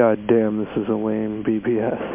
God damn, this is a lame BBS.